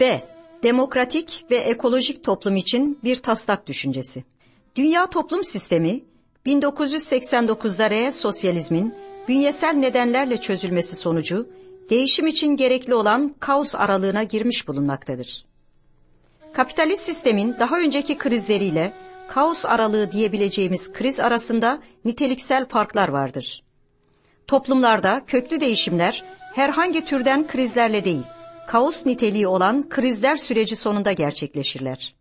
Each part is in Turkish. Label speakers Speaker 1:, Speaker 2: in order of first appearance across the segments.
Speaker 1: B. Demokratik ve ekolojik toplum için bir taslak düşüncesi. Dünya toplum sistemi 1989'da reel sosyalizmin bünyesel nedenlerle çözülmesi sonucu değişim için gerekli olan kaos aralığına girmiş bulunmaktadır. Kapitalist sistemin daha önceki krizleriyle kaos aralığı diyebileceğimiz kriz arasında niteliksel farklar vardır. Toplumlarda köklü değişimler herhangi türden krizlerle değil, kaos niteliği olan krizler süreci sonunda gerçekleşirler.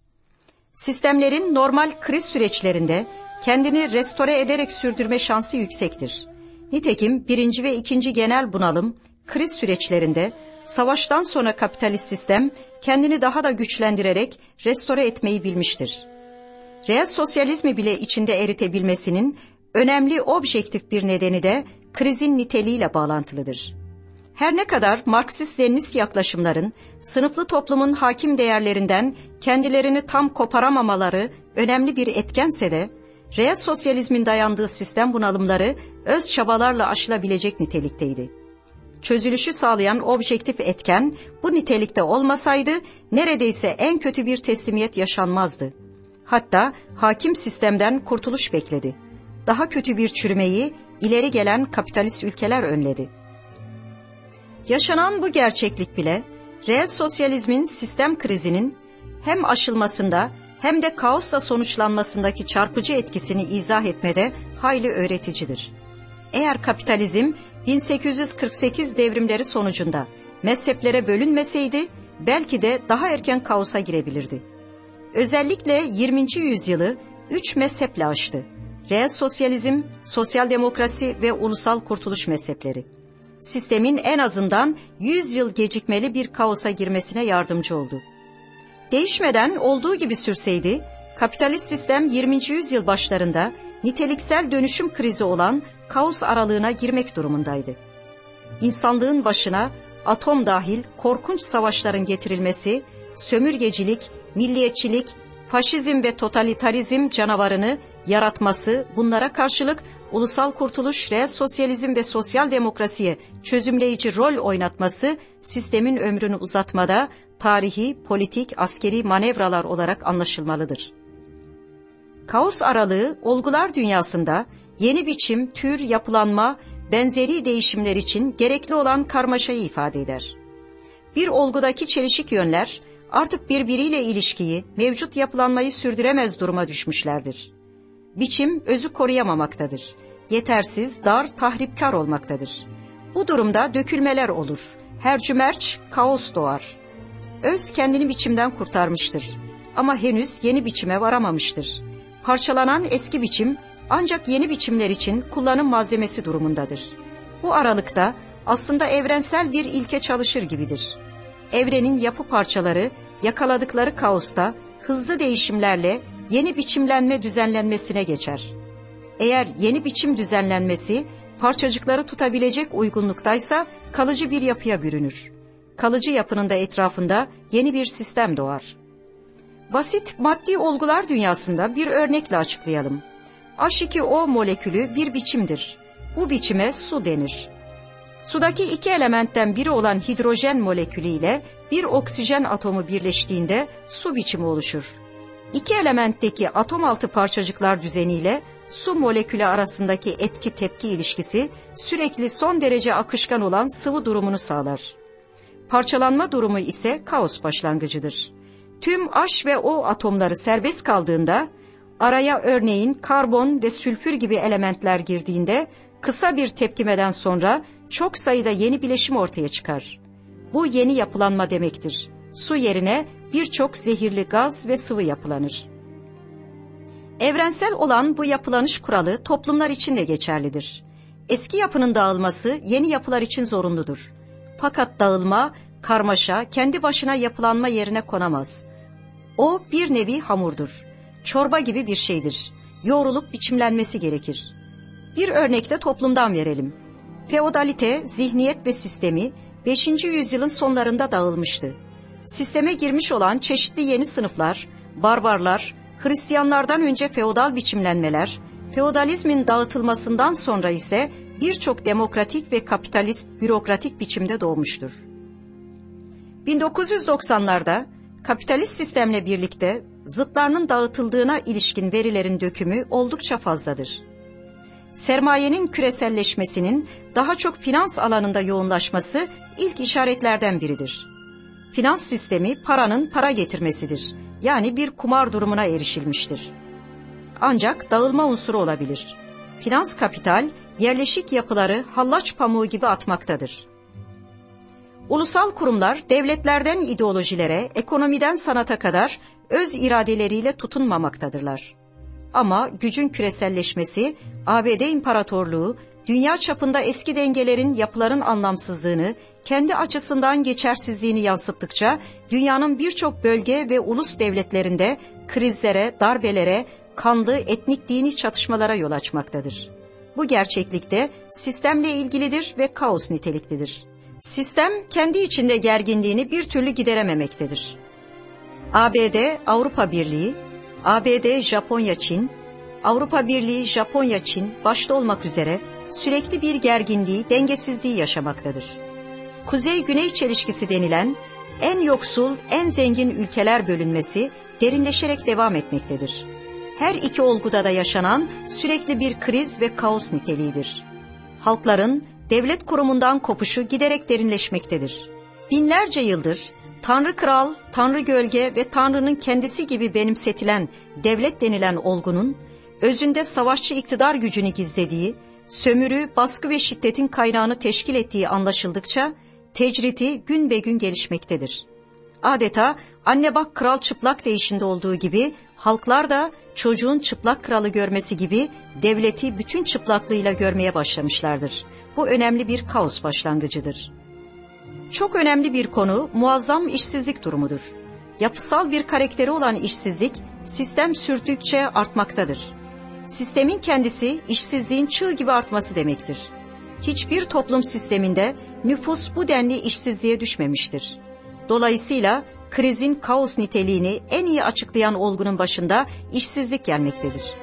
Speaker 1: Sistemlerin normal kriz süreçlerinde kendini restore ederek sürdürme şansı yüksektir. Nitekim birinci ve ikinci genel bunalım kriz süreçlerinde savaştan sonra kapitalist sistem kendini daha da güçlendirerek restore etmeyi bilmiştir. Reel sosyalizmi bile içinde eritebilmesinin önemli objektif bir nedeni de krizin niteliğiyle bağlantılıdır. Her ne kadar Marksist-Leninist yaklaşımların sınıflı toplumun hakim değerlerinden kendilerini tam koparamamaları önemli bir etkense de, reel sosyalizmin dayandığı sistem bunalımları öz çabalarla aşılabilecek nitelikteydi. Çözülüşü sağlayan objektif etken bu nitelikte olmasaydı neredeyse en kötü bir teslimiyet yaşanmazdı. Hatta hakim sistemden kurtuluş bekledi. Daha kötü bir çürümeyi ileri gelen kapitalist ülkeler önledi. Yaşanan bu gerçeklik bile reel sosyalizmin sistem krizinin hem aşılmasında hem de kaosla sonuçlanmasındaki çarpıcı etkisini izah etmede hayli öğreticidir. Eğer kapitalizm 1848 devrimleri sonucunda mezheplere bölünmeseydi belki de daha erken kaosa girebilirdi. Özellikle 20. yüzyılı üç mezheple aştı. Reel sosyalizm, sosyal demokrasi ve ulusal kurtuluş mezhepleri. Sistemin en azından 100 yıl gecikmeli bir kaosa girmesine yardımcı oldu. Değişmeden olduğu gibi sürseydi, kapitalist sistem 20. yüzyıl başlarında niteliksel dönüşüm krizi olan kaos aralığına girmek durumundaydı. İnsanlığın başına atom dahil korkunç savaşların getirilmesi, sömürgecilik, milliyetçilik, faşizm ve totalitarizm canavarını yaratması, bunlara karşılık ulusal kurtuluş, reel sosyalizm ve sosyal demokrasiye çözümleyici rol oynatması sistemin ömrünü uzatmada tarihi, politik, askeri manevralar olarak anlaşılmalıdır. Kaos aralığı olgular dünyasında yeni biçim, tür, yapılanma, benzeri değişimler için gerekli olan karmaşayı ifade eder. Bir olgudaki çelişik yönler artık birbiriyle ilişkiyi, mevcut yapılanmayı sürdüremez duruma düşmüşlerdir. Biçim özü koruyamamaktadır. Yetersiz, dar, tahripkar olmaktadır. Bu durumda dökülmeler olur. Her cümerç kaos doğar. Öz kendini biçimden kurtarmıştır. Ama henüz yeni biçime varamamıştır. Parçalanan eski biçim ancak yeni biçimler için kullanım malzemesi durumundadır. Bu aralıkta aslında evrensel bir ilke çalışır gibidir. Evrenin yapı parçaları yakaladıkları kaosta hızlı değişimlerle yeni biçimlenme düzenlenmesine geçer. Eğer yeni biçim düzenlenmesi parçacıkları tutabilecek uygunluktaysa kalıcı bir yapıya bürünür. Kalıcı yapının da etrafında yeni bir sistem doğar. Basit maddi olgular dünyasında bir örnekle açıklayalım. H2O molekülü bir biçimdir. Bu biçime su denir. Sudaki iki elementten biri olan hidrojen molekülü ile bir oksijen atomu birleştiğinde su biçimi oluşur. İki elementteki atom altı parçacıklar düzeniyle su molekülü arasındaki etki tepki ilişkisi sürekli son derece akışkan olan sıvı durumunu sağlar. Parçalanma durumu ise kaos başlangıcıdır. Tüm H ve O atomları serbest kaldığında araya örneğin karbon ve sülfür gibi elementler girdiğinde kısa bir tepkimeden sonra çok sayıda yeni bileşim ortaya çıkar. Bu yeni yapılanma demektir. Su yerine birçok zehirli gaz ve sıvı yapılanır. Evrensel olan bu yapılanış kuralı toplumlar için de geçerlidir. Eski yapının dağılması yeni yapılar için zorunludur. Fakat dağılma, karmaşa kendi başına yapılanma yerine konamaz. O bir nevi hamurdur. Çorba gibi bir şeydir. Yoğrulup biçimlenmesi gerekir. Bir örnekte toplumdan verelim. Feodalite, zihniyet ve sistemi 5. yüzyılın sonlarında dağılmıştı. Sisteme girmiş olan çeşitli yeni sınıflar, barbarlar, Hristiyanlardan önce feodal biçimlenmeler, feodalizmin dağıtılmasından sonra ise birçok demokratik ve kapitalist bürokratik biçimde doğmuştur. 1990'larda kapitalist sistemle birlikte zıtlarının dağıtıldığına ilişkin verilerin dökümü oldukça fazladır. Sermayenin küreselleşmesinin daha çok finans alanında yoğunlaşması ilk işaretlerden biridir. Finans sistemi paranın para getirmesidir. Yani bir kumar durumuna erişilmiştir. Ancak dağılma unsuru olabilir. Finans kapital yerleşik yapıları hallaç pamuğu gibi atmaktadır. Ulusal kurumlar devletlerden ideolojilere, ekonomiden sanata kadar öz iradeleriyle tutunmamaktadırlar. Ama gücün küreselleşmesi, ABD İmparatorluğu, dünya çapında eski dengelerin yapıların anlamsızlığını, kendi açısından geçersizliğini yansıttıkça, dünyanın birçok bölge ve ulus devletlerinde krizlere, darbelere, kanlı etnik dini çatışmalara yol açmaktadır. Bu gerçeklikte sistemle ilgilidir ve kaos niteliklidir. Sistem kendi içinde gerginliğini bir türlü giderememektedir. ABD, Avrupa Birliği, ABD, Japonya, Çin, Avrupa Birliği, Japonya, Çin başta olmak üzere sürekli bir gerginliği, dengesizliği yaşamaktadır. Kuzey-Güney çelişkisi denilen en yoksul, en zengin ülkeler bölünmesi derinleşerek devam etmektedir. Her iki olguda da yaşanan sürekli bir kriz ve kaos niteliğidir. Halkların devlet kurumundan kopuşu giderek derinleşmektedir. Binlerce yıldır Tanrı Kral, Tanrı Gölge ve Tanrı'nın kendisi gibi benimsetilen devlet denilen olgunun, özünde savaşçı iktidar gücünü gizlediği, sömürü, baskı ve şiddetin kaynağını teşkil ettiği anlaşıldıkça, tecriti gün be gün gelişmektedir. Adeta anne bak kral çıplak değişinde olduğu gibi, halklar da çocuğun çıplak kralı görmesi gibi devleti bütün çıplaklığıyla görmeye başlamışlardır. Bu önemli bir kaos başlangıcıdır. Çok önemli bir konu muazzam işsizlik durumudur. Yapısal bir karakteri olan işsizlik sistem sürdükçe artmaktadır. Sistemin kendisi işsizliğin çığ gibi artması demektir. Hiçbir toplum sisteminde nüfus bu denli işsizliğe düşmemiştir. Dolayısıyla krizin kaos niteliğini en iyi açıklayan olgunun başında işsizlik gelmektedir.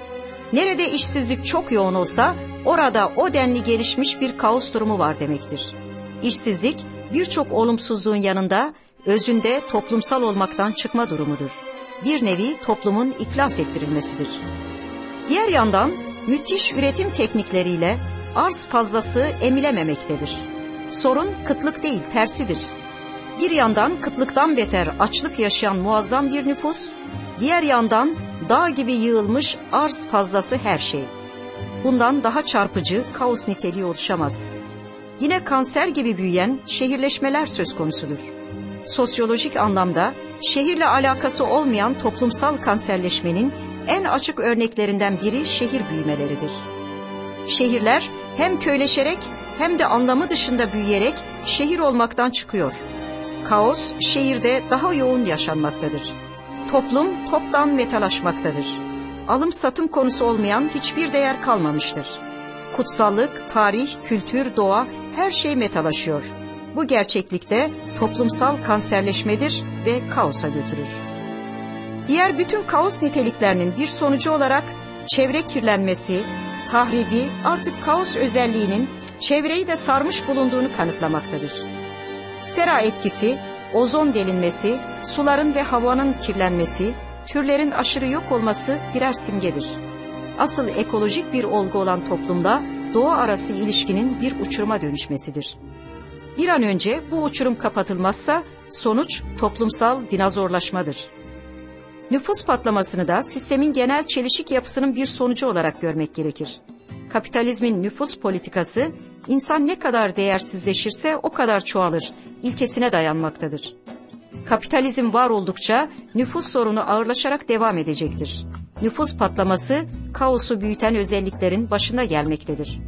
Speaker 1: Nerede işsizlik çok yoğun olsa orada o denli gelişmiş bir kaos durumu var demektir. İşsizlik birçok olumsuzluğun yanında özünde toplumsal olmaktan çıkma durumudur. Bir nevi toplumun iflas ettirilmesidir. Diğer yandan müthiş üretim teknikleriyle arz fazlası emilememektedir. Sorun kıtlık değil tersidir. Bir yandan kıtlıktan beter açlık yaşayan muazzam bir nüfus, diğer yandan dağ gibi yığılmış arz fazlası her şey. Bundan daha çarpıcı kaos niteliği oluşamaz. Yine kanser gibi büyüyen şehirleşmeler söz konusudur. Sosyolojik anlamda şehirle alakası olmayan toplumsal kanserleşmenin en açık örneklerinden biri şehir büyümeleridir. Şehirler hem köyleşerek hem de anlamı dışında büyüyerek şehir olmaktan çıkıyor. Kaos şehirde daha yoğun yaşanmaktadır. Toplum toptan metalaşmaktadır. Alım satım konusu olmayan hiçbir değer kalmamıştır. Kutsallık, tarih, kültür, doğa her şey metalaşıyor. Bu gerçeklikte toplumsal kanserleşmedir ve kaosa götürür. Diğer bütün kaos niteliklerinin bir sonucu olarak çevre kirlenmesi, tahribi artık kaos özelliğinin çevreyi de sarmış bulunduğunu kanıtlamaktadır. Sera etkisi, ozon delinmesi, suların ve havanın kirlenmesi, türlerin aşırı yok olması birer simgedir. Asıl ekolojik bir olgu olan toplumda doğa arası ilişkinin bir uçuruma dönüşmesidir. Bir an önce bu uçurum kapatılmazsa sonuç toplumsal dinozorlaşmadır. Nüfus patlamasını da sistemin genel çelişik yapısının bir sonucu olarak görmek gerekir. Kapitalizmin nüfus politikası insan ne kadar değersizleşirse o kadar çoğalır ilkesine dayanmaktadır. Kapitalizm var oldukça nüfus sorunu ağırlaşarak devam edecektir. Nüfus patlaması kaosu büyüten özelliklerin başında gelmektedir.